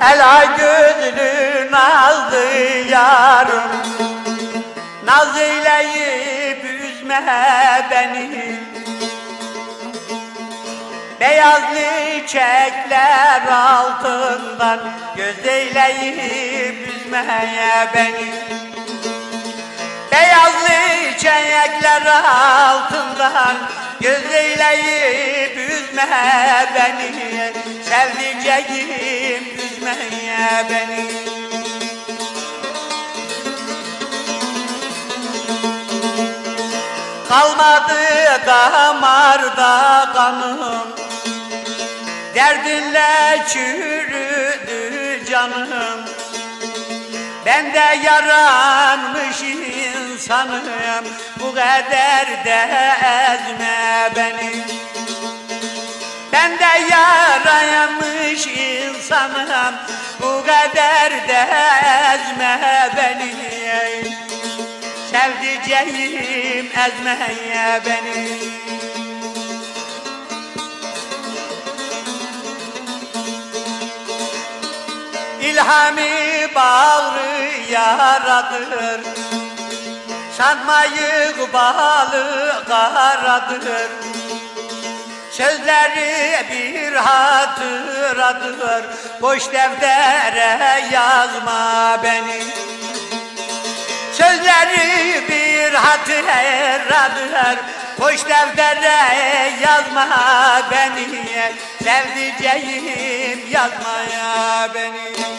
Ela gözlü nazlı yarım Naz eyleyip üzme beni. Beyazlı çekler altından Göz eyleyip üzmeye beni. Beyazlı çekler altından Göz eyleyip üzme beni. Sevdiceğim üzmeye beni Kalmadı damarda kanım. Derdinle çürüdü canım. Ben de yaranmış insanım. Bu kadar da ezme beni. Ben de yarayanmış insanım. Bu kadar da ezme beni. Sevdiceğim ezmeye beni. İlhami bağrı yaradır. Sanmayı balı karadır Sözleri bir hatıradır. Boş deftere yazma beni. Sözleri bir hatıradır. Boş deftere yazma beni. Sevdiceğim yazmaya beni